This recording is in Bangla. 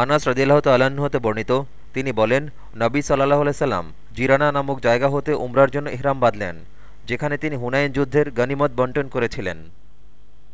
আনাস রদিল্লাহ তাল্লাহ্ন হতে বর্ণিত, তিনি বলেন, নবী সাল্লাহ সাল্লাম জিরানা নামক জায়গা হতে উমরার জন্য ইহরাম বাঁধলেন, যেখানে তিনি হুনাইন যুদ্ধের গনিমত বন্টন করেছিলেন।